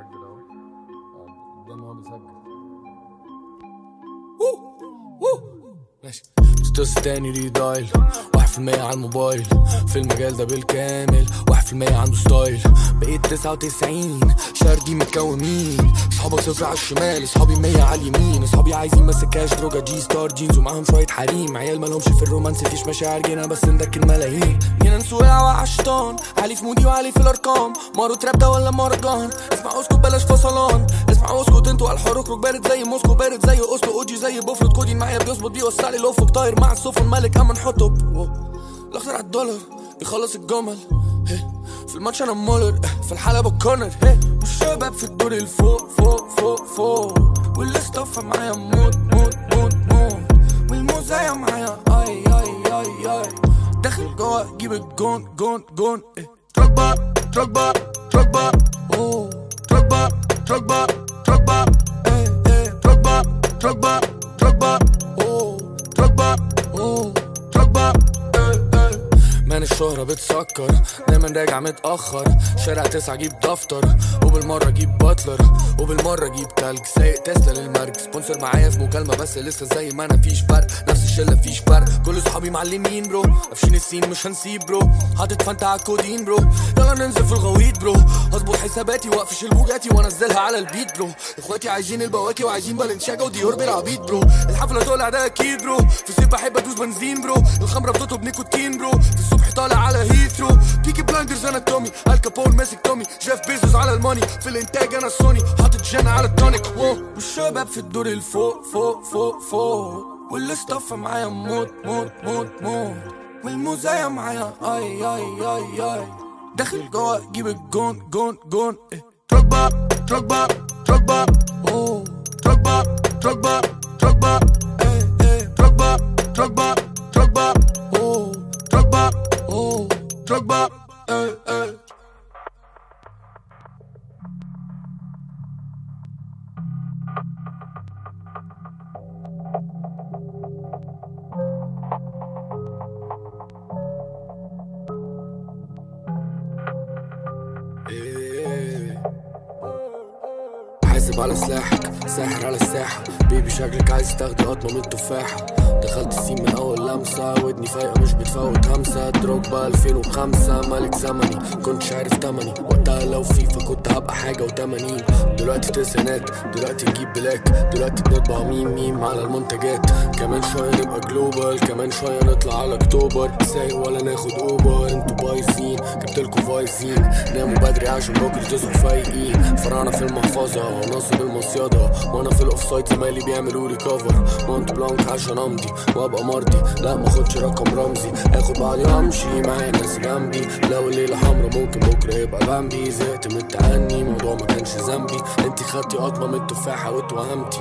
said, you know, uh, ماشي. ستوس تاني ريدايل واحد في المية على الموبايل. في المجال ده بالكامل واحد في المية عنده ستايل. بقيت تسعة وتسعين شاردي متكومين صحابك صفر على الشمال صحابي مية على اليمين. صحابي عايزين بس كاش دروجا جي ستار جينز ومعاهم شوية حريم. عيال مالهمش في الرومانس فيش مشاعر جينا بس ندك الملايين. جينا نسوق عالشيطان علي في مودي وعلي في الأرقام. مارو تراب ده ولا مهرجان اسمع اسكت بلاش على الحروك روك بارد زي موسكو بارد زي أوسلو أوجي زي بوفرد كودين معايا بيظبط بيوسع لي الأفق طاير مع السفن ملك اما نحطه الاخضر على الدولار يخلص الجمل. في الماتش أنا مولر آه، في الحلبة هيه. والشباب في الدور الفوق فوق فوق فوق والاستاف معايا موت موت موت موت والموزايا معايا أي أي أي أي داخل جوا جيب الجون جون جون آه. تروجبا تروجبا تروجبا oh man الشهرة بتسكر دايما راجع متأخر. شارع تسعة جيب دفتر وبالمرة جيب butler وبالمرة جيب تلج. سايق تسلا للمرج sponsor معايا في مكالمة بس لسه زي ما أنا فيش فرق. نفس الشلة كل صحابي معلمين bro قافشين ال scene مش هنسيب bro حاطط فانتا على ال codeine bro يلا ننزل في الغويط bro هظبط حساباتي واقفش البوجاتي وانزلها على البيت bro اخواتي عايزين البواكي وعايزين بالنسياجا وديور بالعبيط bro الحفلة طالع ده أكيد bro في الصيف بحب أدوس بنزين bro الخمرة بتطلب نيكوتين bro في الصبح طالع على هيثرو Peaky Blinders أنا تومي آل كابون ماسك تومي. جيف بيزوس على ال money. في الإنتاج أنا سوني حاطط gin على ال tonic. والشباب في الدور الفوق فوق فوق فوق. وال staff معايا موت موت موت موت. والموزايا معايا أي أي أي أي. داخل جوا جيب الجون جون جون. إيه. تروجبا تروجبا تروجبا أوه. تروجبا تروجبا تروجبا حاسب على سلاحك ساحر على الساحة. baby شكلك عايز تاخدي قطمة من التفاحة دخلت ال scene من أول لمسة ودني فايقة مش بتفوت همسة. دروجبا 2005 ملك زمني. كنتش عارف تمني. وقتها لو فيفا كنت هبقى حاجة وتمانين. دلوقتي تسعينات دلوقتي نجيب plaque. دلوقتي بنطبع ميم ميم على المنتجات. كمان شوية نبقى global كمان شوية نطلع على أكتوبر. سايق ولا ناخد اوبر أنتوا بايظين. جبتلكوا فايزين. ناموا بدري عشان بكرة تصحوا فايقين. فراعنة في المحفظة وناصب المصيادة وأنا في ال offside زمايلي بيعملوا لي cover مونت بلانك عشان أمضي. وابقى مرضي. لا ماخدش رقم رمزي. آخد بعضي وأمشي معايا ناس جنبي. لو الليلة حمرا ممكن بكرة يبقى بامبي زهقت من التأني موضوع ما كانش ذنبي. انتي خدتي قطمة من التفاحة واتوهمتي.